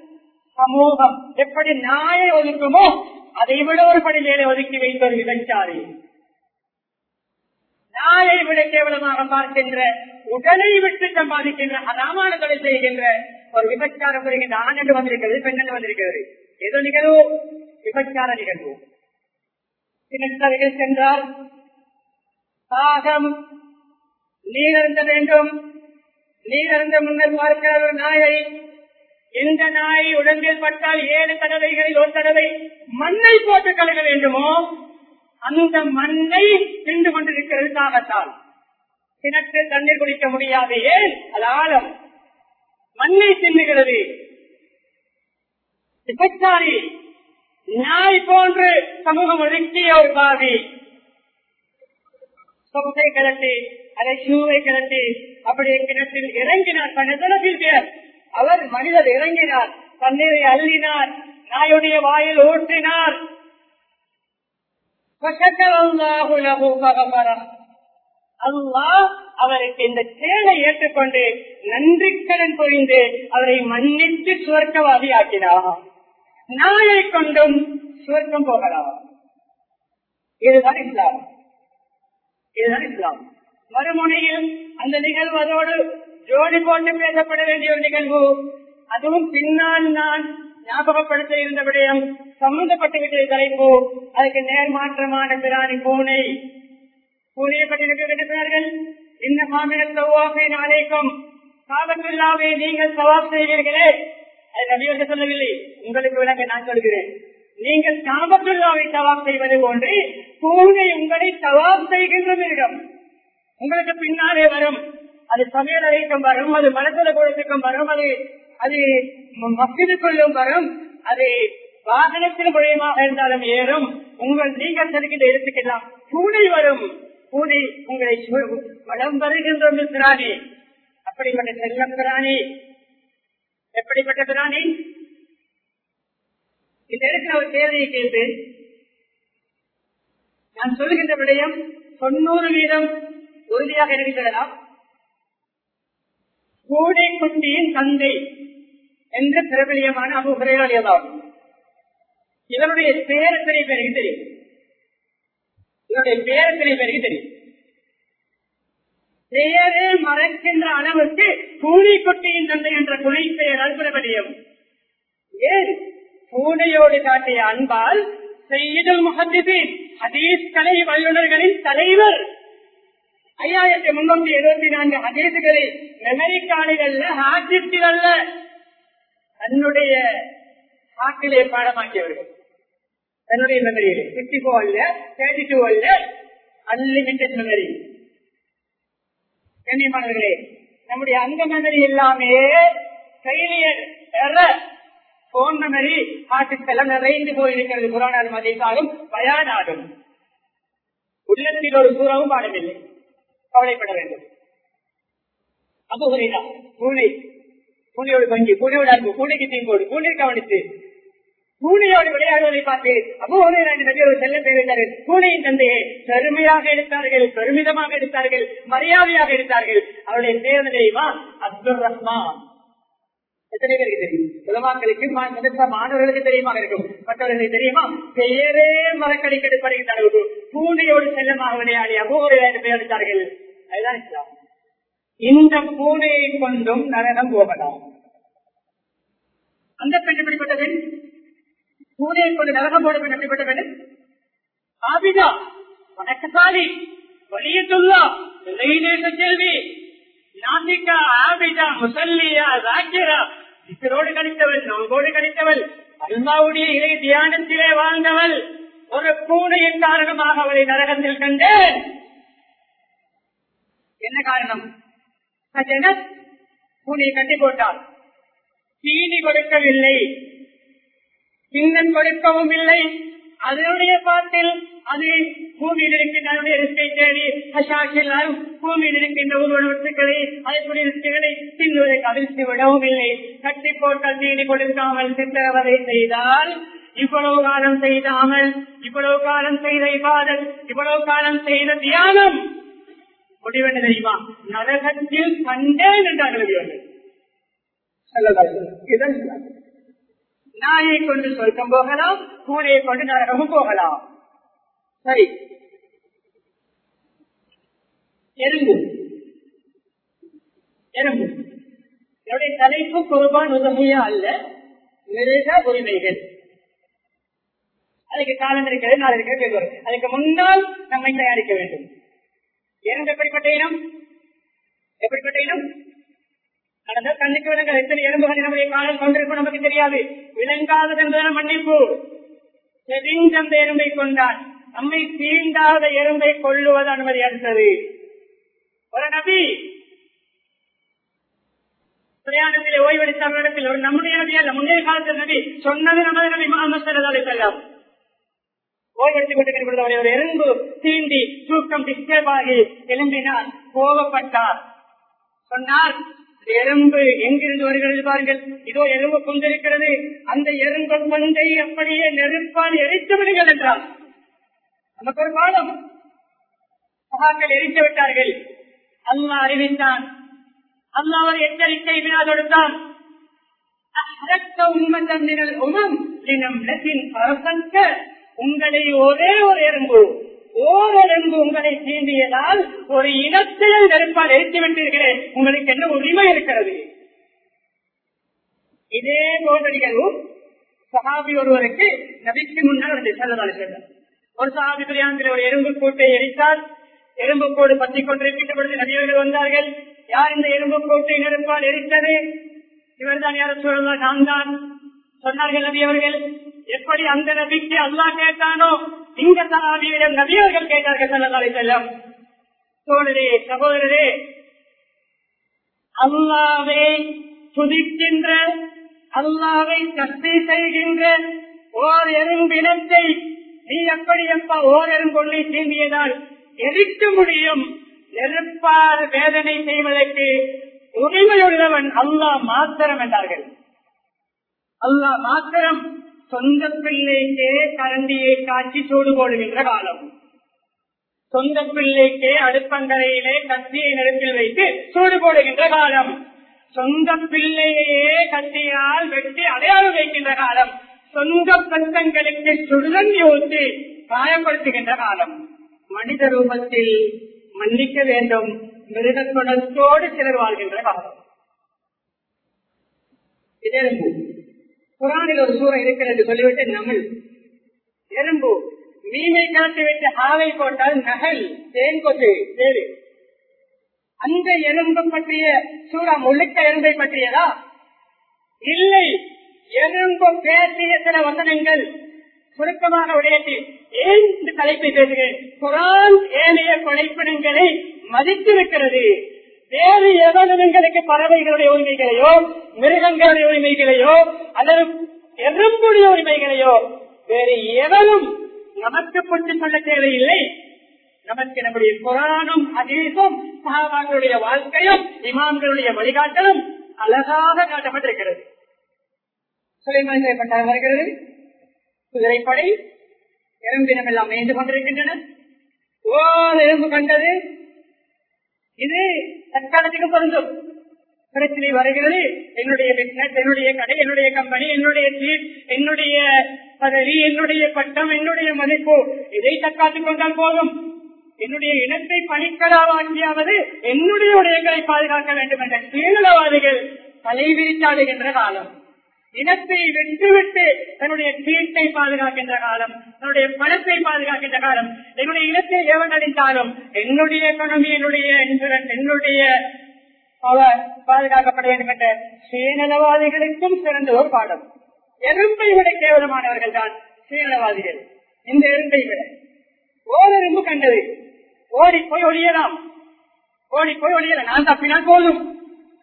சமூகம். எப்படி நாயை ஒதுக்குமோ அதை விட ஒரு படி மேலே ஒதுக்கி வைத்த ஒரு விபச்சாரி. நாயை விட கேவலமாக பார்க்கின்ற உடலை விட்டு சம்பாதிக்கின்ற அதாமான தொழில் செய்கின்ற ஒரு விபச்சாரம் வருகின்ற ஆண் என்று வந்திருக்கிறது பெண் என்று வந்திருக்கிறது. ஏதோ நிகழ்வு? விபச்சார நிகழ்வு? கிணற்றவைகள் சென்றால் தாகம் நீர் வேண்டும். நீர் முன்னர் பார்க்கிற ஒரு நாயை எந்த நாய் உடம்பில் பட்டால் ஏழு தடவைகளில் ஒரு தடவை மண்ணை போட்டு கழுக வேண்டுமோ அந்த மண்ணை தின்று கொண்டிருக்கிறது தாகத்தால் கிணற்று தண்ணீர் குடிக்க முடியாது. ஏன்? அது ஆழம். மண்ணை தின்னுகிறது. விபச்சாரி நாய் போன்று சமூகம் ஒதுக்கிய ஒரு பாவி. சொத்தை கிளட்டி அதை ஷூவை கிளட்டி அப்படி கிணற்றில் இறங்கினார். பன்னெண்டு பேர் அவர் மனிதர் இறங்கினார். தண்ணீரை அள்ளினார். நாயுடைய வாயில் ஊற்றினார். அல்லாஹ் அவருக்கு இந்த செயலை ஏற்றுக்கொண்டு நன்றி கடன் புரிந்து அவரை மன்னித்து சுவர்க்கவாதி ஆக்கினார் நாயை கொண்டும் சுவர்க்கம் போகலாம். இதுதான் இஸ்லாம். இதுதான் இஸ்லாம். மறுமுனையில் அந்த நிகழ்வு அதோடு ஜோடி போட்டு பேசப்பட வேண்டிய ஒரு நிகழ்வு. அதுவும் பின்னால் நான் ஞாபகப்படுத்த இருந்த விடயம் சம்பந்தப்பட்டு விட்ட தலைப்பு. அதுக்கு நேர்மாற்றமான பிராணி பூனை. பூனையை பற்றி இருக்கிறார்கள் இந்த மாமினத்தை நாளைக்கும் சாதமில்லாவே நீங்கள் சவாப் செய்வீர்களே. அது சொல்லவில்லை. உங்களுக்கு விளங்க நான் சொல்கிறேன். நீங்கள் காபத்துள்ளாவை தவாப் செய்வது போன்று பூனை உங்களை தவாப் செய்கின்ற மிருகம். உங்களுக்கு பின்னாலே வரும். அது சமையல் அறைக்கும் வரும் அது மனசுல குளத்துக்கும் வரும் அது அது மசிதுக்குள்ளும் வரும். அது வாகனத்தின் மூலியமாக இருந்தாலும் ஏறும். உங்கள் நீங்கள் செலுக்கின்ற எடுத்துக்கலாம் பூனை வரும். பூனை உங்களை வளம் வருகின்ற பிராணி அப்படிப்பட்ட செல்லம் பிராணி எப்படிப்பட்ட பிராணி இந்த இடத்துல ஒரு தேவையை கேட்டு நான் சொல்லுகின்ற விடயம் தொண்ணூறு வீதம் உறுதியாக எனக்கு கூடை குட்டியின் தந்தை என்று பிரபலியமான அபு குறைவாளியதாகும் இதனுடைய பேர் எத்தனை பேருக்கு தெரியும். இவருடைய பேர் பேருக்கு தெரியும். பெயரே மறைக்கின்ற அளவுக்கு பூனை தந்தை என்ற புனை பெயரால் பிரபலியம் ஏன்? பூனையோடு காட்டிய அன்பால் செய்யுதல் முகத்தின் ஹதீஸ் கலை வல்லுநர்களின் தலைவர். ஐயாயிரத்தி முன்னூத்தி எழுபத்தி நான்கு ஹதீசுகளை மெமரி கார்டுகள்ல ஹார்டிஸ்டில் தன்னுடைய ஹார்ட்டிலே பாடமாக்கியவர்கள் தன்னுடைய மெமரியிலே பிப்டி ஃபோர் அல்ல தேர்ட்டி டூ அல்ல அன்லிமிட்டெட் மெமரி கண்ணியமானவர்களே நம்முடைய அந்த மெமரி எல்லாமே ஃபெயிலியர் போன் மெமரி ஆட்டுக்கெல்லாம் நிறைந்து போயிருக்கிறது. குரானாலும் மதித்தாலும் பயானாடும் உள்ளத்தில் ஒரு சூறாவும் பாடமில்லை கவலைப்பட வேண்டும். அபுகுரிதா பூனை பூனையோடு பங்கி பூனையோடு அன்பு பூனைக்கு தீங்கோடு பூனை கவனித்து பூனையோடு விளையாடுவதை பார்த்து அபுகுரை ஒரு செல்ல பெயர்ந்தாரு பூனையின் தந்தையை பெருமையாக எடுத்தார்கள் பெருமிதமாக எடுத்தார்கள் மரியாதையாக எடுத்தார்கள். அவருடைய பேர் தெரியுமா அப்துல் ரஹ்மான். எத்தனை பேருக்கு தெரியும்? உலமாக்களுக்கு மாணவர்களுக்கு தெரியுமா இருக்கும். மற்றவர்களுக்கு தெரியுமா? பெயரே மறக்கடிக்கப்படுகின்ற அளவுக்கு பூனையோடு செல்லமாக விளையாடி அபூரை பெயர் அதுதான் இஸ்லாம். இந்த பூனையை கொண்டும் நரகம் போகலாம். அந்த பெண் எப்படிப்பட்ட பெண் சூரியன் கொண்டு நரகம் போட பெண் எப்படிப்பட்ட பெண் ஆபிதா வணக்கசாலி வலியத்துள்ளா இளைநேச செல்வி நாசிகா ஆபிதா முசல்லியா ராக்கிரா இத்தரோடு கணித்தவள் நோம்போடு கணித்தவள் அல்லாவுடைய இறை தியானத்திலே வாழ்ந்தவள் ஒரு பூனையின் காரணமாக அவளை நரகத்தில் கண்டேன். என்ன காரணம்? பூனையை கட்டி போட்டால் தீனி கொடுக்கவில்லை. சின்னம் கொடுக்கவும் இல்லை. அதனுடைய பாட்டில் அது பூமியில் இருக்கின்ற அதனுடைய ரிஸ்கை தேடி ஹஷாஷில் பூமியில் இருக்கின்ற ஒருவன் உருவத்துக்களை அதற்குரிய ரிஸ்குகளை தின்னுவதை கவிழ்த்து விடவும் இல்லை. கட்டி போட்டால் நீடி கொடுக்காமல் சித்திரவதை செய்தால் இவ்வளவு காலம் செய்த அமல் இவ்வளவு காலம் செய்த இபாதல் இவ்வளவு காலம் செய்த தியானம். முடிவென தெரியுமா? நரகத்தில் கண்டேன் என்றார்கள் நாயை கொண்டு சொர்க்கம் போகலாம் கூடையை கொண்டு நரகமும் போகலாம். சரி. எறும்பு. எறும்பு. என்னுடைய தலைப்பு குருபான் உதவியா அல்ல மிருக உரிமைகள். அதுக்கு காலம் இருக்கிறது நாள் இருக்கிறது. அதுக்கு முன்னால் நம்மை தயாரிக்க வேண்டும். எறும்பு எப்படிப்பட்ட இனம்? எப்படிப்பட்ட இனம்? நடந்த கண்ணுக்கு விலங்க எத்தனை எலும்புகள் நம்முடைய காலம் கொண்டிருக்கும் நமக்கு தெரியாது. விளங்காதது என்பதான மன்னிப்பு. செறிஞ்சந்த எறும்பை கொண்டான். நம்மை தீண்டாத எறும்பை கொள்ளுவது அனுமதி அளித்தது. ஒரு நபி பிரயாணத்தில் ஓய்வெடுத்தவர்களிடத்தில் ஒரு நம்முடைய நபி அல்ல முந்தைய காலத்தில் நபி சொன்னது நமது நபி முகமது செல்லாம் ஓய்வெடுத்துக் கொண்டிருக்கிற ஒரு எறும்பு தீண்டி தூக்கம் டிஸ்டர்ப் ஆகி எழும்பினார் கோபப்பட்டார் சொன்னார் எறும்பு எங்கிருந்து வருகிறது பாருங்கள். இதோ எறும்பு கொண்டிருக்கிறது அந்த எறும்பு கொண்டை அப்படியே நெருப்பால் எரித்து விடுங்கள் என்றால் நமக்கு ஒரு பாடம் சகாக்கள் எரித்து விட்டார்கள். அல்லா அறிவித்தான். அல்லா ஒரு எச்சரிக்கை வினா கொடுத்தான் உங்களை ஒரே ஒரு எறும்பு. ஓரளவு உங்களை தீண்டியதால் ஒரு இனத்தையும் நெருப்பால் எரித்து விட்டீர்களே உங்களுக்கு என்ன உரிமை இருக்கிறது? இதே போன்ற சகாபி ஒருவருக்கு நபிக்கு முன்னால் செல்லதால் ஒரு சகாபி பிரியாந்தில் ஒரு எறும்பு கூட்டை எரித்தால் எறும்பு கோடு பற்றி கொண்டிருக்கின்ற பொழுது வந்தார்கள். யார் இந்த எறும்பு கோட்டை நெருப்பால் எரித்தது? இவர்தான் யாரும் சூழல் நான் தான். சொன்னார்கள் நபியவர்கள் எப்படி அந்த நபிக்கு அல்லா கேட்டானோ இங்க சகாபியிடம் நபியவர்கள் கேட்டார்கள் செல்லதாலை செல்லம் தோழரே சகோதரரே அல்லாவை துதிக்கின்ற அல்லாவை கஷ்டி செய்கின்ற ஓர் எறும்பினத்தை நீ எப்படி எப்ப ஓர் எறும்பொள்ளை தீண்டியதால் எரிக்க முடியும்? நெருப்பால் வேதனை செய்வதற்கு உரிமையுள்ளவன் அல்லாஹ் மாத்திரம் என்றார்கள். அல்லா மாத்திரம் சொந்த பிள்ளைக்கே கரண்டியை காட்சி சூடு போடுகின்ற காலம். சொந்த பிள்ளைக்கே அடுப்பங்கரையிலே கத்தியை நெருப்பில் வைத்து சூடு போடுகின்ற காலம். சொந்த பிள்ளையே கத்தியால் வெட்டி அடையாளம் வைக்கின்ற காலம். சொந்த பந்தங்களுக்கு சுடுதண்ணி ஊற்றி காயப்படுத்துகின்ற காலம். மனித ரூபத்தில் மன்னிக்க வேண்டும். மிருக குணத்தோடு சிலர் வாழ்கின்ற காலம். எறும்பு குரானில் ஒரு சூறை இருக்கிறது சொல்லிவிட்டு நமல் எறும்பு. மீனை காட்டி விட்டு ஆவை போட்டால் நகல். தேன் கொத்து. வேறு அந்த எறும்பு பற்றிய சூறா முழுக்க எறும்பை பற்றியதா? இல்லை. எறும்பு பேசிய சில வசனங்கள் சுருக்கமான உடையத்தில் ஏன் இந்த தலைப்பை பேசுகிறேன்? குரான் ஏனைய கொலைப்பிடங்களை மதித்திருக்கிறது. வேறு எவனும் எங்களுக்கு பறவைகளுடைய உரிமைகளையோ மிருகங்களுடைய உரிமைகளையோ அல்லது எறும்புடைய உரிமைகளையோ வேறு எவனும் நமக்கு பற்றி சொல்ல தேவையில்லை. நமக்கு நம்முடைய குரானும் அதீசும் சகாபாக்களுடைய வாழ்க்கையும் இமாம்களுடைய வழிகாட்டலும் அழகாக காட்டப்பட்டிருக்கிறது. சுலைமான் பட்டார் வருகிறது. குதிரைப்படை எறும்பினம் எல்லாம் மேய்ந்து கொண்டிருக்கின்றன. ஓர் எறும்பு கண்டது. இது தற்காலத்துக்கு பொருந்தும். பிரச்சனை வருகிறது என்னுடைய பிசினஸ் என்னுடைய கடை என்னுடைய கம்பெனி என்னுடைய சீட் என்னுடைய பதவி என்னுடைய பட்டம் என்னுடைய மதிப்பு இதை தற்காத்துக் கொண்டால் போதும். என்னுடைய இனத்தை பணிக்கடாவாக்கியாவது என்னுடைய உடையங்களை பாதுகாக்க வேண்டும் என்ற சுயநலவாதிகள் தலைவிரித்தாடுகின்ற காலம். இனத்தை வென்றுவிட்டு தன்னுடைய கீழ்த்தை பாதுகாக்கின்ற காலம் தன்னுடைய பணத்தை பாதுகாக்கின்ற காலம் என்னுடைய இனத்தை எவன் அளித்தாலும் என்னுடைய எக்கனமி என்னுடைய இன்சூரன்ஸ் என்னுடைய அவர் பாதுகாக்கப்பட வேண்டும் என்ற சீனவாதிகளுக்கும் சிறந்த ஒரு பாடம். எறும்பை விட கேவலமானவர்கள் தான் சீனவாதிகள் இந்த எறும்பை விட. ஓரெரும்பு கண்டது. ஓடி போய் ஒழியலாம் ஓடி போய் ஒழியலாம் நான் தப்பினால் போதும்.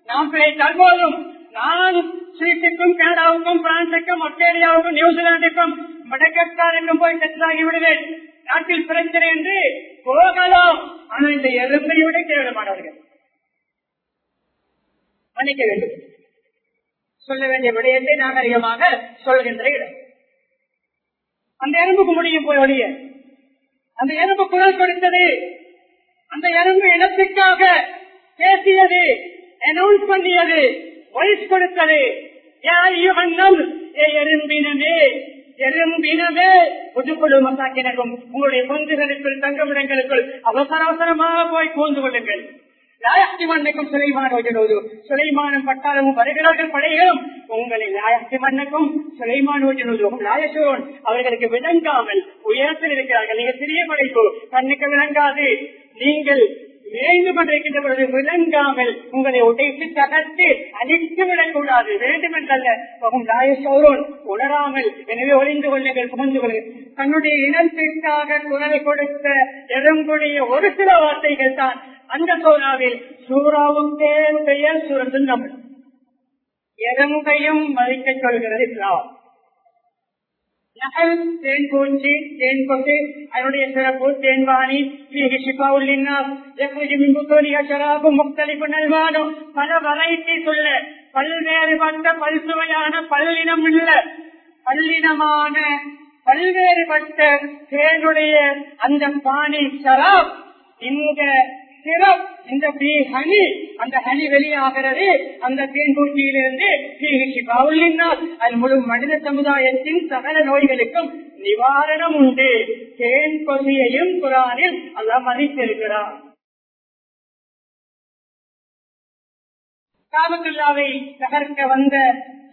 நாம் பிழைத்தால் போதும். நானும் சீட்டுக்கும் கனடாவுக்கும் பிரான்சுக்கும் ஆஸ்திரேலியாவுக்கும் நியூசிலாந்துக்கும் மடக்கத்தாருக்கும் போய் செட்டில் விடுவேன் நாட்டில் பிரச்சனை என்று போகலாம். ஆனால் இந்த எறும்பை விட கேவலமானவர்கள். மன்னிக்க வேண்டும். சொல்ல வேண்டிய விடயத்தை நாகரிகமாக சொல்கின்ற இடம். அந்த எறும்புக்கு முடியும் போய் ஒழிய. அந்த எறும்பு குரல் கொடுத்தது அந்த எறும்பு இனத்துக்காக பேசியது அனௌன்ஸ் பண்ணியது வயசு எறும்பினமே எறும்பினமே. புதுக்குழு மசாக்கினரும் உங்களுடைய பொந்துகளுக்குள் தங்கமிடங்களுக்குள் அவசர அவசரமாக போய் கூந்து கொள்ளுங்கள். லாயக்தி மண்ணுக்கும் சுலைமான சுலைமானும் பட்டாளமும் வருகிறார்கள் படைகளும் உங்களை லாயக்தி மண்ணுக்கும் சுலைமான லாயசோன் அவர்களுக்கு விளங்காமல் உயரத்தில் இருக்கிறார்கள். நீங்க சிறிய படைப்பு கண்ணுக்கு விளங்காது. நீங்கள் விரைந்து கொண்டிருக்கின்ற பொழுது விளங்காமல் உங்களை உடைத்து தகர்த்து அழித்து விடக்கூடாது. வேண்டும் என்றல்ல உணராமல் எனவே ஒளிந்து கொள்ளுங்கள் புகழ்ந்து கொள்ளுங்கள். தன்னுடைய இனத்திற்காக குரல் கொடுத்த எறும்புடைய ஒரு சில வார்த்தைகள் தான் அந்த சோனாவில் சூறாவும் பெயர் சுரந்து நம்ம எறும்பையும் மதிக்க சொல்கிறது இஸ்லாம். நகல் தேன் பூச்சி தேன் கொசு அதனுடைய சிறப்பு தேன்வாணி முக்தளிப்பு நல்வாடும் பல வரைட்டி சொல்ல பல்வேறுபட்ட பல்சுவையான பல்லினம் உள்ள பல்லினமான பல்வேறுபட்ட தேனுடைய அந்த பாணி சராப் இந்த சிரப் இந்த பீ ஹனி அந்த ஹனி வெளியாகிறது அந்த தேன்பூச்சியிலிருந்து அது முழு மனித சமுதாயத்தின் சகல நோய்களுக்கும் நிவாரணம் உண்டு. தேன் பகுதியையும் குரானில் அல்ல மதித்திருக்கிறார் காபத்துல்லாவை தகர்க்க வந்த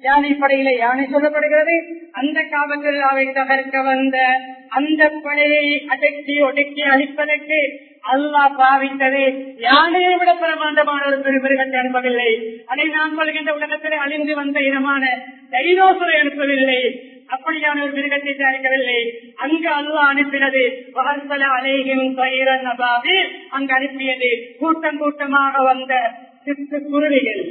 யானை படையில யானை சொல்லப்படுகிறது. அந்த காபத்துல்லாவை தகர்க்க வந்த அந்த படையை அடக்கி ஒடுக்கி அழிப்பதற்கு அல்லா பாவித்தது. யானையை விட பிரமாண்டமான ஒரு பெருமிருகத்தை அனுப்பவில்லை. அதை நான் சொல்கின்ற உலகத்தில் அழிந்து வந்த இனமான டைனோசரை அனுப்பவில்லை. அப்படியான ஒரு மிருகத்தை தயாரிக்கவில்லை. அங்கு அல்லா அனுப்பினது வகர்சல அலைகும் பயிரன் அபாவில் அங்கு அனுப்பியது கூட்டம் கூட்டமாக வந்த சிற்று குருவிகள்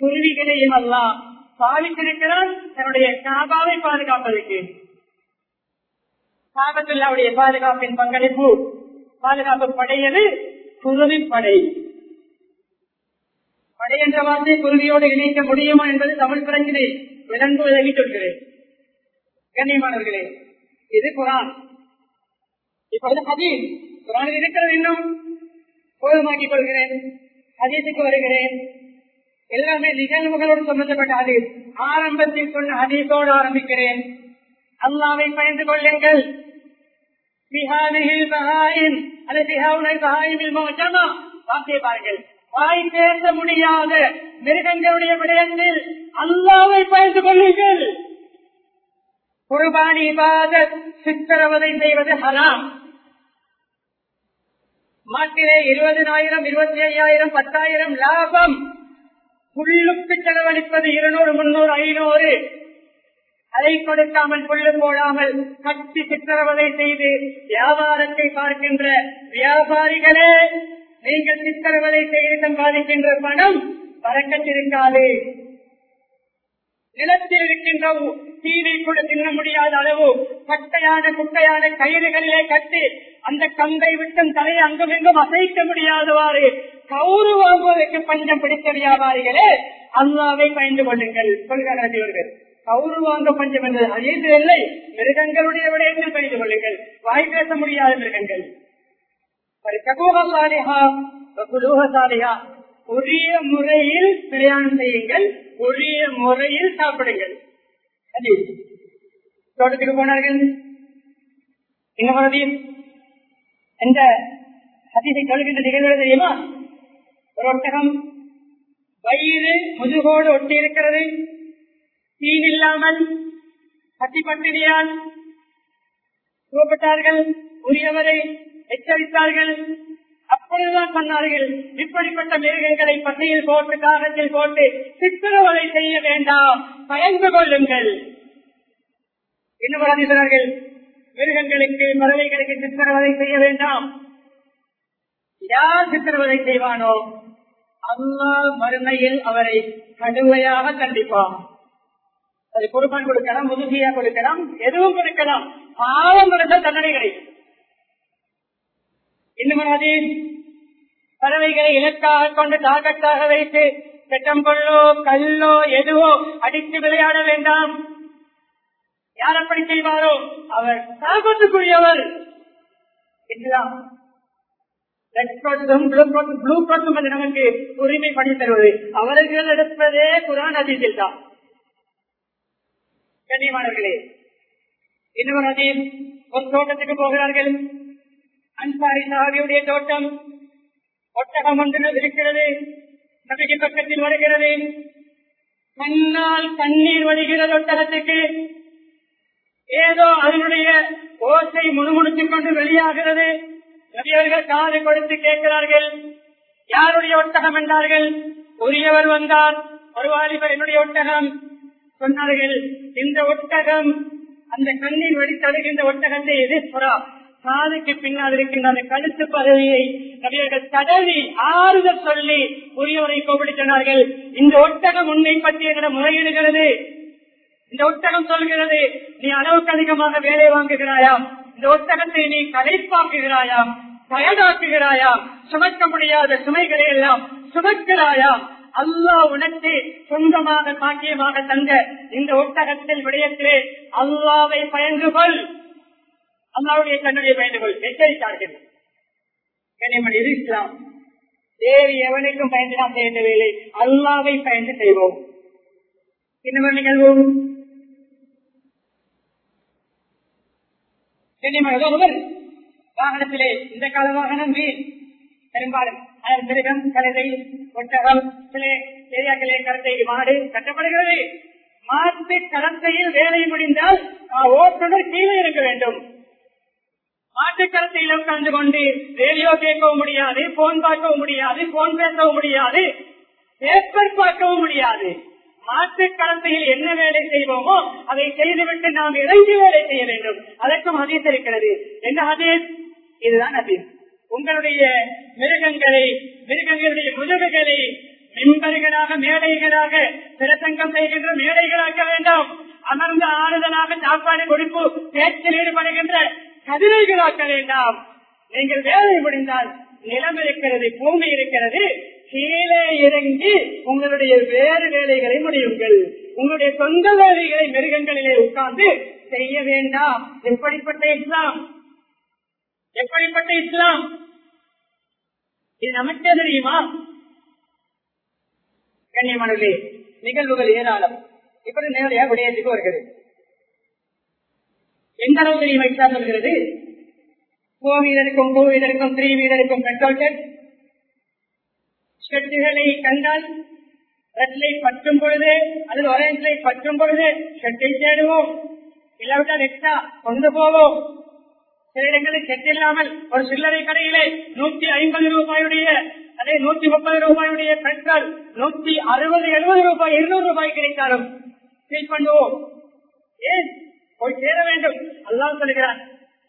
குருவிகளையும் அல்லா பாவித்திருக்கிறான் தன்னுடைய காபாவை பாதுகாப்பதற்கு. காபத்துள்ளாவுடைய பாதுகாப்பின் பங்களிப்பு பாதுகாப்பு படையது குருவி படை. படை என்ற வார்த்தை குருவியோடு இணைக்க முடியுமா என்பது தமிழ் பிரச்சனை விளங்கு விலகி சொல்கிறேன். கண்ணியமானவர்களே இது குரான். இப்பொழுது ஹதீஸ். குரானில் இருக்கிறது இன்னும். போதுமாக்கிக் கொள்கிறேன். ஹதீஸுக்கு வருகிறேன். எல்லாமே நிகழ்வுகளோடு சம்பந்தப்பட்ட ஹதீஸ். ஆரம்பத்தில் சொன்ன ஹதீஸோடு ஆரம்பிக்கிறேன். அல்லாவை பயந்து கொள்ளுங்கள். வாய் பேச முடியாத மிருகங்களுடைய விடயத்தில் அல்லாவை பயந்து கொள்ளுங்கள். குர்பானி பாத சித்திரவதை செய்வது ஹராம். மாட்டிலே இருபதனாயிரம் இருபத்தி ஐயாயிரம் பத்தாயிரம் லாபம். புல்லுக்கு செலவழிப்பது இருநூறு முன்னூறு ஐநூறு. அதை கொடுக்காமல் புல்லு போடாமல் கட்டி சித்திரவதை செய்து வியாபாரத்தை பார்க்கின்ற வியாபாரிகளே நீங்கள் சித்திரவதை செய்து சம்பாதிக்கின்ற பணம் பறக்கத்திருக்காது நிலத்தில் இருக்கின்ற தீனை கூட தின்ன முடியாத அளவு கட்டையான குட்டையான கயிறுகளிலே கட்டி அந்த கம்பை விட்டும் தலையை அங்குமிங்கும் அசைக்க முடியாதவாறு கௌரு வாங்குவதற்கு பஞ்சம் பிடித்த வியாபாரிகளே அல்லாவை பயந்து கொள்ளுங்கள். சொல்கிறார்கள் இவர்கள் கௌரு வாங்க பஞ்சம் என்பது அழிந்து இல்லை மிருகங்களுடைய விடயங்கள் பயந்து கொள்ளுங்கள். வாய் பேச முடியாத மிருகங்கள். உரிய முறையில் பிரயாணம் செய்யுங்கள் உரிய முறையில் சாப்பிடுங்கள். அது தோட்டத்துக்கு போனார்கள். என்ன இன்னும் எந்த அதிசை கழுகின்ற நிகழ்வு தெரியுமா? ஒரு ஒட்டகம் வயிறு முதுகோடு ஒட்டி இருக்கிறது தீன் இல்லாமல் பட்டி பட்டினியால் கூப்பிட்டார்கள் உரியவரை எச்சரித்தார்கள். அப்பொழுதுதான் இப்படிப்பட்ட மிருகங்களை பண்ணையில் போட்டு காகத்தில் போட்டு சித்திரவதை செய்ய வேண்டாம். பயந்து கொள்ளுங்கள். இன்னும் சொன்னார்கள்? மிருகங்களுக்கு பறவைகளுக்கு சித்திரவதை செய்ய வேண்டாம். யார் சித்திரவதை செய்வானோ அல்லா மறுமையில் அவரை கடுமையாக கண்டிப்பான். அது குடும்பம் கொடுக்கலாம் முதுகியா கொடுக்கலாம் எதுவும் கொடுக்கலாம். பாவம் கொடுத்த தண்டனை கிடைக்கும் இன்னும் அதே பறவைகளை இலக்காக கொண்டு தாக்கத்தாக வைத்து பெட்டம்பொல்லோ கல்லோ எதுவோ அடித்து விளையாட வேண்டாம். யார் அப்படி செய்வாரோ அவர் தாக்கத்துக்குரியவர் இதுதான் நமக்கு உரிமை பண்ணி தருவது. அவர்கள் எடுப்பதே குரான் அதிசயில் தான். கண்ணியமானவர்களே இன்னொரு நதியில் ஒரு தோட்டத்துக்கு போகிறார்கள். அன்சாரி சாவியுடைய தோட்டம் ஒட்டகம் ஒன்று இருக்கிறது நபிக்கு பக்கத்தில் வருகிறது. கண்ணால் கண்ணீர் வருகிறது ஒட்டகத்துக்கு. ஏதோ அதனுடைய ஓசை முணுமுணுத்துக் கொண்டு வெளியாகிறது. நபியவர்கள் காது கொடுத்து கேட்கிறார்கள். யாருடைய ஒட்டகம் என்றார்கள்? உரியவர் வந்தார். ஒரு வாலிபர் என்னுடைய ஒட்டகம் சொன்னார்கள். இந்த ஒட்டகம் அந்த கண்ணீர் வடித்தடுகின்ற ஒட்டகத்தை எதிர்ப்புறா காதுக்கு பின்னால் இருக்கின்ற அந்த கழுத்து பதவியை நபியர்கள் தடவி ஆறுதல் சொல்லி உரியவரை கோபிடித்தனார்கள் இந்த ஒட்டகம் உன்னை பற்றி என்னிடம் முறையிடுகிறது. இந்த ஒட்டகம் சொல்கிறது நீ அளவுக்கு அதிகமாக வேலை வாங்குகிறாயாம். இந்த ஒட்டகத்தை நீ கலைப்பாக்குகிறாயாம் தயதாக்குகிறாயாம் சுமக்க முடியாத சுமைகளை எல்லாம் சுமக்கிறாயாம். அல்லா உனக்கு சொந்தமாக சாக்கியமாக தந்த இந்த ஒட்டகத்தில் விடயத்திலே அல்லாவை பயந்து கொள். அல்லாவுடைய தன்னுடைய பயந்துகள். எச்சரித்தார்கள். கனிமன் இது இஸ்லாம். தேவி எவனுக்கும் பயந்து நாம் செய்ய வேலை அல்லாவை பயந்து செய்வோம். இன்னொரு நிகழ்வோம் வாகனத்திலே இந்த கால வாகனம் வீல் பெரும்பாலும் மிருகம் கழுதை ஒட்டகம் சிலே பெரியாக்களே கருத்தை மாடு கட்டப்படுகிறது. மாட்டு கடத்தையில் வேலை முடிந்தால் ஓட்டுநர் கீழே இருக்க வேண்டும். மாட்டு கலந்து உட்கார்ந்து கொண்டு ரேடியோ கேட்கவும் முடியாது போன் பார்க்கவும் முடியாது போன் பேசவும் முடியாது பேப்பர் பார்க்கவும் முடியாது. மாட்டு என்ன வேலை செய்வோமோ அதை செய்துவிட்டு நாம் இறங்கி வேலை செய்ய வேண்டும். அதற்கும் அதீஸ் இருக்கிறது. என்ன அதீஸ் இதுதான் அதீஸ் உங்களுடைய மிருகங்களை மிருகங்களுடைய முதுகுகளை மின்பர்களாக மேடைகளாக பிரசங்கம் செய்கின்ற மேடைகளாக்க வேண்டாம். அமர்ந்த ஆறுதலாக சாப்பாடு கொடுப்பு பேச்சில் ஈடுபடுகின்ற கதிரைகளாக்க வேண்டாம் நீங்கள் வேலை முடிந்தால் நிலம் இருக்கிறது பூமி இருக்கிறது கீழே இறங்கி உங்களுடைய வேறு வேலைகளை முடியுங்கள். உங்களுடைய சொந்த வேலைகளை மிருகங்களிலே உட்கார்ந்து செய்ய வேண்டாம். எப்படிப்பட்ட இஸ்லாம்? எப்படிப்பட்ட இஸ்லாம்? இது நமக்கே தெரியுமா? கண்ணியமானவர்களே நிகழ்வுகள் ஏராளம். இப்படி நேரடியாக விடயத்துக்கு வருகிறது. எந்த அளவு தெரியுமா இஸ்லாம் சொல்கிறது? போ வீரருக்கும் பூ வீரருக்கும் த்ரீ வீரருக்கும் பெட்ரோல் ஷெட்டுகளை கண்டால் ரெட்லை பற்றும் பொழுது அதில் ஒரேஞ்சிலை பற்றும் பொழுது ஷெட்டை தேடுவோம். இல்லாவிட்டால் எக்ஸ்ட்ரா கொண்டு போவோம். சில இடங்களில் செட் இல்லாமல் ஒரு சில்லறை கடையிலே நூத்தி ஐம்பது ரூபாயுடைய அதே நூத்தி முப்பது ரூபாயுடைய பெட்ரோல் நூத்தி அறுபது எழுபது ரூபாய் இருநூறு ரூபாய் கிடைத்தாலும் ஃபீல் பண்ணுவோம். ஏன்? போய் சேர வேண்டும். அல்லாஹ் சொல்கிறான்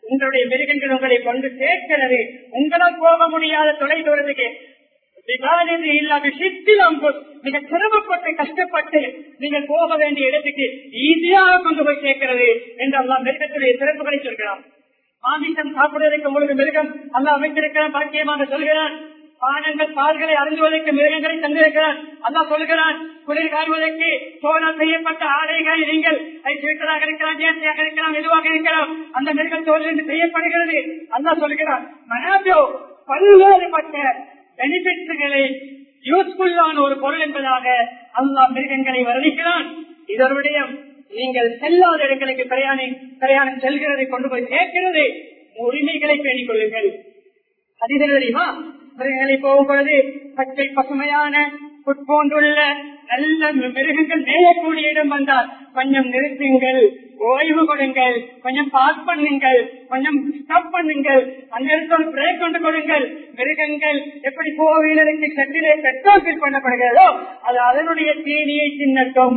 உங்களுடைய மிருகங்கள் உங்களை கொண்டு சேர்க்கிறது. உங்களால் போக முடியாத தொலை தூரத்துக்கு. விவாதத்தை இல்லாத சிரமப்பட்டு கஷ்டப்பட்டு நீங்கள் போக வேண்டிய இடத்துக்கு ஈஸியாக கொண்டு போய் சேர்க்கிறது என்று அல்லாஹ் மிருகத்துடைய சிறப்புகளை சொல்கிறான். மாமிசம் சாப்பிடுவதற்கு உங்களுக்கு மிருகம் அல்ல அமைத்திருக்கிறான் பாக்கியமாக சொல்கிறான். பானங்கள் பால்களை அருந்துவதற்கு மிருகங்களை தந்திருக்கிறான் அல்லா சொல்கிறான் குளிர் காண்பதற்கு சோழம் செய்யப்பட்ட ஆடைகளை நீங்கள் ஸ்வீட்டராக இருக்கலாம் ஜேர்த்தியாக இருக்கலாம் எதுவாக இருக்கலாம். அந்த மிருகம் தோலிலிருந்து செய்யப்படுகிறது அல்லா சொல்கிறான் மனாபியோ பல்வேறுபட்ட பெனிஃபிட்ஸ்களை யூஸ்ஃபுல்லான ஒரு பொருள் என்பதாக அல்லா மிருகங்களை வர்ணிக்கிறான். இதனுடைய நீங்கள் செல்லாத இடங்களுக்கு பிரயாணம் பிரயாணம் செல்கிறதை கொண்டு போய் சேர்க்கிறது. உரிமைகளை பேணிக் கொள்ளுங்கள். அது தெரியுமா மிருகங்களை போகும் பொழுது பச்சை பசுமையான புட்போன்றுள்ள நல்ல மிருகங்கள் மேயக்கூடிய இடம் வந்தால் கொஞ்சம் நிறுத்துங்கள் ஓய்வு கொடுங்கள் கொஞ்சம் பாஸ் பண்ணுங்கள் கொஞ்சம் ஸ்டாப் பண்ணுங்கள் அந்த இடத்துல பிரேக் கொண்டு கொடுங்கள். மிருகங்கள் எப்படி கோவிலருக்கு சட்டிலே பெட்ரோல் ஃபில் பண்ணப்படுகிறதோ அது அதனுடைய தீனியை தின்னட்டும்.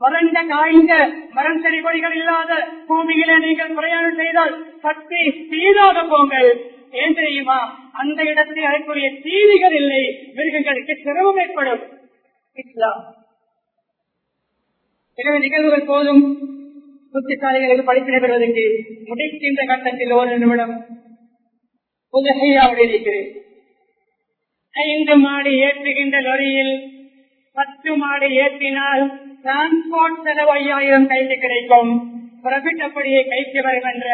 வறண்ட காய்ந்த மரம் செடி கொடிகள் இல்லாத பூமியில நீங்கள் பிரயாணம் செய்தால் சக்தி தீராத போங்கள். ஏன் தெரியுமா? அந்த இடத்தில் அதற்குரிய தீவிகள் இல்லை. மிருகங்களுக்கு சிரமம் ஏற்படும். இஸ்லாம். எனவே நிகழ்வுகள் போதும். புத்திசாலிகளுக்கு படிப்பினை பெறுவதற்கு முடிக்கின்ற கட்டத்தில் ஒரு நிமிடம் புதுகையாவுடைய இருக்கிறேன். ஐந்து மாடி ஏற்றுகின்ற லொரியில் பத்து மாடி ஏற்றினால் டிரான்ஸ்போர்ட் செலவு ஐயாயிரம் கைக்கு கிடைக்கும். ப்ராஃபிட் அப்படியே கைக்கு வரும் என்ற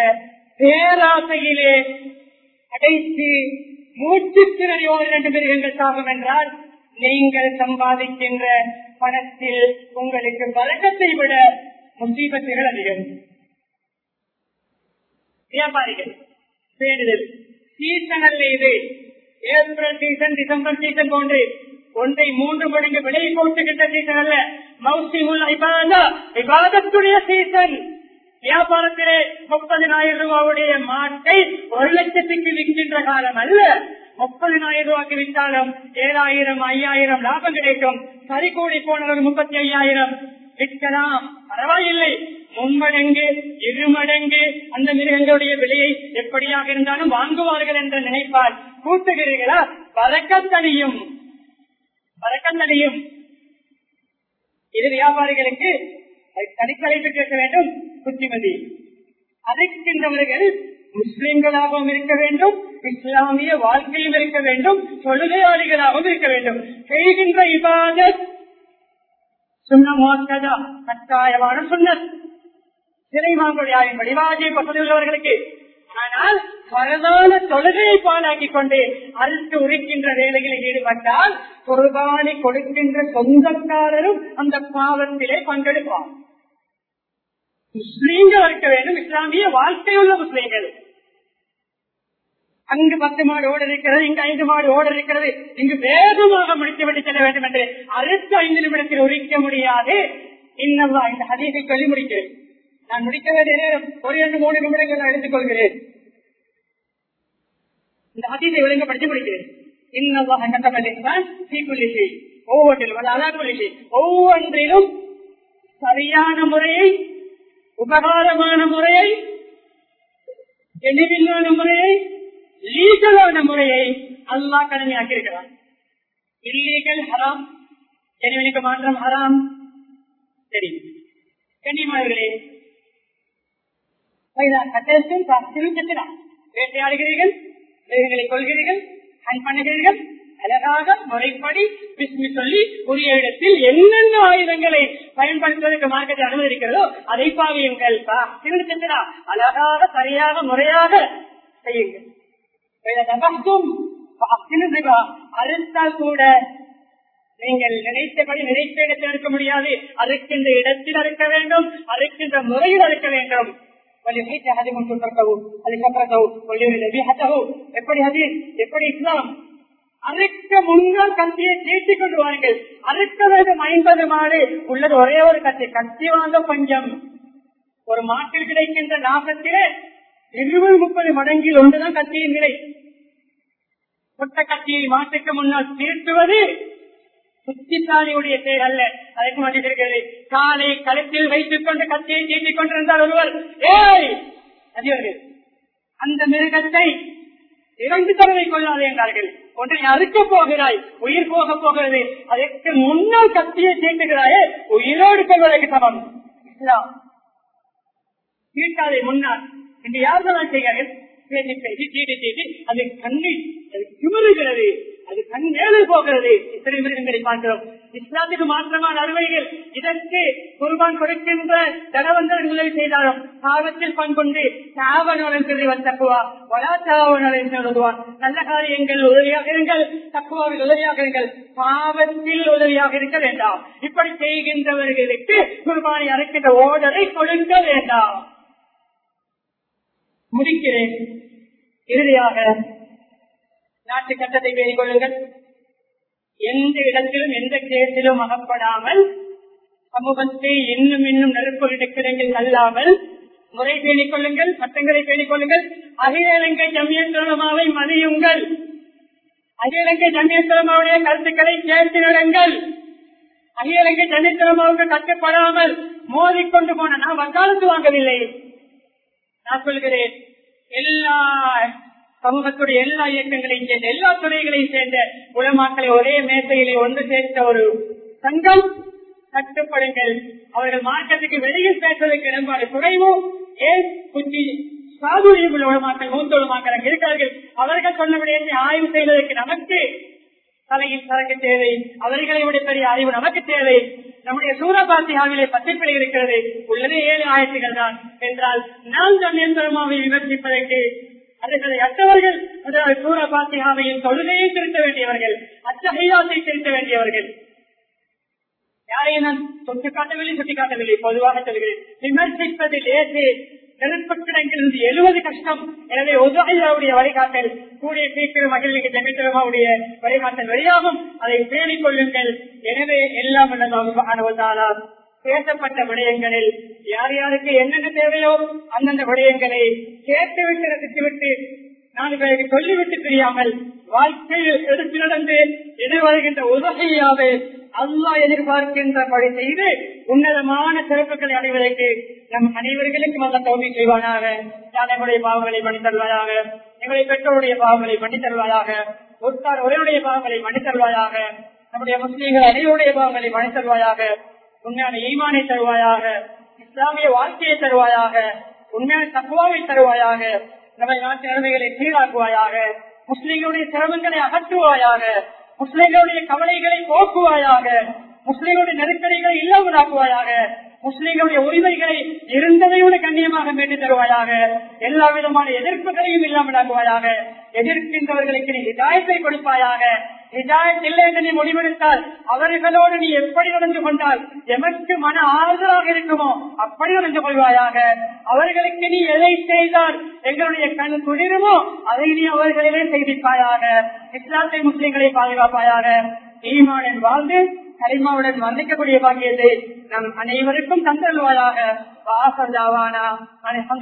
பேராசையிலே அடைத்து மூச்சு திறறி ஒரு இரண்டு மிருகங்கள் சாகும் என்றால் நீங்கள் சம்பாதிக்கின்ற பணத்தில் உங்களுக்கு பழக்கத்தை விட முசீபத்துகள் அதிகம். வியாபாரிகள் பேணுதல் சீசன் இது ஏப்ரல் சீசன் டிசம்பர் சீசன் போன்று ஒன்றை மூன்று மடங்கு விலை போட்டுகின்ற சீசன் அல்ல. மௌசிமுல் விவாதத்துடைய சீசன். வியாபாரத்திலே முப்பதினாயிரம் ரூபாவுடைய மாட்டை ஒரு லட்சத்துக்கு விற்கின்ற காலம் அல்ல. முப்பதினாயிரம் ரூபாய்க்கு விற்றாலும் ஏழாயிரம் ஐயாயிரம் லாபம் கிடைக்கும். சரி கூடி போனவர் முப்பத்தி ஐயாயிரம் விற்கலாம். பரவாயில்லை. மும்மடங்கு இருமடங்கு அந்த மிருகங்களுடைய விலையை எப்படியாக இருந்தாலும் வாங்குவார்கள் என்று நினைப்பால் கூட்டுகிறீர்களா? பறக்கத்தடியும் பறக்கத்தடியும் இது வியாபாரிகளுக்கு தனித்தலைப்பு கேட்க வேண்டும் புத்திமதி. அதைக்கின்றவர்கள் முஸ்லிம்களாகவும் இருக்க வேண்டும் இஸ்லாமிய வாழ்க்கையும் இருக்க வேண்டும் தொழுகையாளிகளாகவும் இருக்க வேண்டும். செய்கின்ற இவாத சுண்ணமோக்கதா கட்டாயமான சுண்ணத். சிறைமாங்குடியாரின் வழிவாஜை பகுதி உள்ளவர்களுக்கு ஆனால் பரதான தொழுகையை பாலாக்கிக் கொண்டு அறுத்து உரிக்கின்ற வேலைகளில் ஈடுபட்டால் குர்பானை கொடுக்கின்ற சொந்தக்காரரும் அந்த பாவத்திலே பங்கெடுப்பார். முஸ்லீம்கள் இருக்க வேண்டும். இஸ்லாமிய வாழ்க்கையுள்ள முஸ்லீம்கள். அங்கு பத்து மாடு ஓட இருக்கிறது இங்கு ஐந்து மாடு ஓட இருக்கிறது. இங்கு வேகமாக முடித்துவிட்டு செல்ல வேண்டும் என்று அடுத்த ஐந்து நிமிடத்தில் உரிக்க முடியாது. இன்னவா இந்த ஹதீஸை சொல்லி முடிக்கிறேன். நான் முடிக்க வேண்டிய நேரம். ஒரு இரண்டு மூணு நிமிடங்கள் நான் எடுத்துக் கொள்கிறேன். இந்த ஹதீஸை ஒழுங்குபடுத்தி முடிக்கிறேன். இன்னவா கட்டப்பட்டிருந்தான் சீக்குலிசி ஒவ்வொன்றிலும் அதாவது ஒவ்வொன்றிலும் சரியான முறையை உபகாரமான முறையை எளிவில்லான முறையை லீகலான முறையை அல்லா கடமையாக்கி இருக்கிறான் இல்லீகல் ஹராம் எனிவனுக்கு மாற்றம் ஹராம். சரி. கண்ணியமானவர்களே வேட்டையாடுகிறீர்கள் மிருகங்களை கொள்கிறீர்கள் ஹன் பண்ணுகிறீர்கள் அழகாக முறைப்படி விஸ்மி சொல்லி உரிய இடத்தில் என்னென்ன ஆயுதங்களை பயன்படுத்துவதற்கு மார்க்கத்தை அனுமதிக்கிறதோ அதை பாவியுங்கள் திருச்சந்திரா அழகாக சரியாக முறையாக செய்யுங்கள். அறுத்தால் கூட நீங்கள் நினைத்தபடி நினைத்த இடத்தில் இருக்க முடியாது. அறுக்கின்ற இடத்தில் அறுக்க வேண்டும். அறுக்கின்ற முறையில் அறுக்க வேண்டும். எப்படி அது எப்படி இஸ்லாம்? அறுக்க முன்னால் கத்தியை தீட்டி கொண்டு வாருங்கள். அறுக்க வேண்டும் ஐம்பது மாடு. உள்ளது ஒரே ஒரு கத்தி. கத்தி வாங்க பஞ்சம் ஒரு மாட்டில் கிடைக்கின்ற லாபத்திலே இருபது முப்பது மடங்கில் ஒன்றுதான் கத்தியின் நிலை. கொட்ட கத்தியை மாட்டுக்கு முன்னால் தீர்த்துவது புத்திசாலியுடைய செயல் அல்ல. அதற்கு மாட்டிருக்கிறது காலை கழுத்தில் வைத்துக் கொண்டு கத்தியை தீட்டிக் கொண்டிருந்தார் ஒருவர் ஏய்! அதிகாரி அந்த மிருகத்தை இரண்டு தடவை கொள்ளாது என்றார்கள். ஒன்றை அறுக்க போகிறாய் உயிர் போக போகிறது. அதற்கு முன்னால் கத்தியை தீட்டுகிறாயே உயிரோடு கொள்வதற்கு சமம். இஸ்லாம். தீட்டாதை முன்னால். இன்று யார்கள் செய்கிறார்கள் பேசி பேசி அது கண்ணில் அது குமருகிறது அது கண் மேலே போகிறது. இத்தனை மிருகங்களை பார்க்கிறோம். இஸ்லாத்துக்கு மாற்றமான அறுவைகள் இதற்கு குர்பான் கொடுக்கின்ற தடவந்தர் உதவி செய்தாலும் பாவத்தில் பங்கொண்டு சாவனோடன் சொல்லி தக்குவா. வலா சாவனோடன் சொல்லுவான் நல்ல காரியங்கள் உதவியாக இருங்கள். தக்குவாவில் உதவியாக இருங்கள். பாவத்தில் உதவியாக இருக்க வேண்டாம். இப்படி செய்கின்றவர்களுக்கு குர்பானை அழைக்கின்ற ஓடரை கொடுக்க வேண்டாம். முடிக்கிறேன். இறுதியாக நாட்டு சட்டத்தை பேணிக் கொள்ளுங்கள். எந்த இடத்திலும் எந்த கேசிலும் அகப்படாமல் சமூகத்தை இன்னும் இன்னும் நெருப்பு இடக்கிடங்கள் அல்லாமல் முறை பேணிக் கொள்ளுங்கள் சட்டங்களை பேணிக் கொள்ளுங்கள். அகில இலங்கை ஜமியத்துலமாவை மதியுங்கள். அகில இலங்கை ஜமியத்துலமாவுடைய கருத்துக்களை சேர்த்து நடங்கள் அகில இலங்கை ஜமியத்துலமாவுக்கு கட்டுப்படாமல் மோதிக்கொண்டு போன நான் வக்காலத்து வாங்கவில்லை. நான் சொல்கிறேன் எல்லா சமூகத்துடைய எல்லா இயக்கங்களையும் சேர்ந்த எல்லா துறைகளையும் சேர்ந்த உலமாக்களை ஒரே மேசையிலே ஒன்று சேர்த்த ஒரு சங்கம். கட்டுப்படுங்கள். அவர்கள் மார்க்கத்துக்கு வெளியில் பேசுவதற்கு இடம்பாடு குறைவோ. ஏன்? சாதுரியம் உள்ள உலமாக்கள் மூத்த உலமாக்கள் இருக்கிறார்கள் அவர்கள் சொன்ன விடயத்தை ஆய்வு செய்வதற்கு நமக்கு தலையில் சரக்கு தேவை. அவர்களை விட பெரிய அறிவு நமக்கு தேவை. நம்முடைய சூரபாத்தியாவிலே பத்திப்பிழை இருக்கிறது. உள்ளதே ஏழு ஆயிரத்துகள் தான். என்றால் நாம் தன்னியந்திரமாவை விமர்சிப்பதற்கு அதுகளை அற்றவர்கள் அதாவது சூரபாத்தியாவையின் தொழுகையை திருத்த வேண்டியவர்கள் அச்சகையாத்தை திருத்த வேண்டியவர்கள். யாரையும் நான் சொத்து காட்டவில்லை சுட்டி காட்டவில்லை பொதுவாக சொல்கிறேன். விமர்சிப்பது ஏற்று நெருப்பக்கிடங்கிலிருந்து எழுவது கஷ்டம். எனவே உதவியாவுடைய வழிகாட்டல் கூடிய சீக்கிரம் மகளிருக்கு ஜெமித்திரமாவுடைய வழிகாட்டல் வெளியாகும் அதை பேணிக் கொள்ளுங்கள். எனவே எல்லாம் பேசப்பட்ட விடயங்களில் யார் யாருக்கு என்னென்ன தேவையோ அந்தந்த விடயங்களை கேட்டுவிட்டு ரசித்துவிட்டு நாலு பேருக்கு சொல்லிவிட்டு தெரியாமல் வாழ்க்கையில் எடுத்து நடந்து எதிர்வருகின்ற உதவியாவே அல்லா எதிர்பார்க்கின்றபடி செய்து உன்னதமான சிறப்புகளை அடைவதற்கு நம் அனைவர்களுக்கும் அந்த தோல்வி செய்வானாக. நம்முடைய பாவங்களை மன்னித்தருவாயாக எங்களுடைய பெற்றோருடைய பாவங்களை மன்னித்தருவாயாக ஒருத்தார் ஒருவருடைய பாவங்களை மன்னித்தருவாயாக நம்முடைய முஸ்லீம்கள் அனைவருடைய பாவங்களை மன்னித்தருவாயாக உண்மையான ஈமானை தருவாயாக? இஸ்லாமிய வாழ்க்கையை தருவாயாக உண்மையான தக்குவாவை தருவாயாக நம்முடைய நாட்டு நிலைமைகளை சீராக்குவாயாக முஸ்லிம்களுடைய சிரமங்களை அகற்றுவாயாக முஸ்லிம்களுடைய கவலைகளை போக்குவாயாக முஸ்லிம்களுடைய நெருக்கடிகளை இல்லாமலாக்குவாயாக முஸ்லிம்களுடைய உரிமைகளை இருந்ததையோடு கண்ணியமாக மீட்டு தருவாயாக எல்லா விதமான எதிர்ப்புகளையும் இல்லாமலாக்குவாயாக எதிர்க்கின்றவர்களுக்கு நீ இதாயத்தை கொடுப்பாயாக. இதாயத் இல்லை என்று நீ முடிவெடுத்தால் அவர்களோடு நீ எப்படி நடந்து கொண்டால் எமக்கு மன ஆறுதலாக இருக்குமோ அப்படி நடந்து கொள்வாயாக. அவர்களுக்கு நீ எதை செய்தால் எங்களுடைய கண் குளிருமோ அதை நீ அவர்களிலே செய்திப்பாயாக. இஸ்லாத்தை முஸ்லீம்களை பாதுகாப்பாயாக. ஈமானின் வாழ்ந்து கரிமாவுடன் வந்திக்கக்கூடிய பாக்கியத்தை நம் அனைவருக்கும் தந்தருவாயாக வாசந்தாவானா.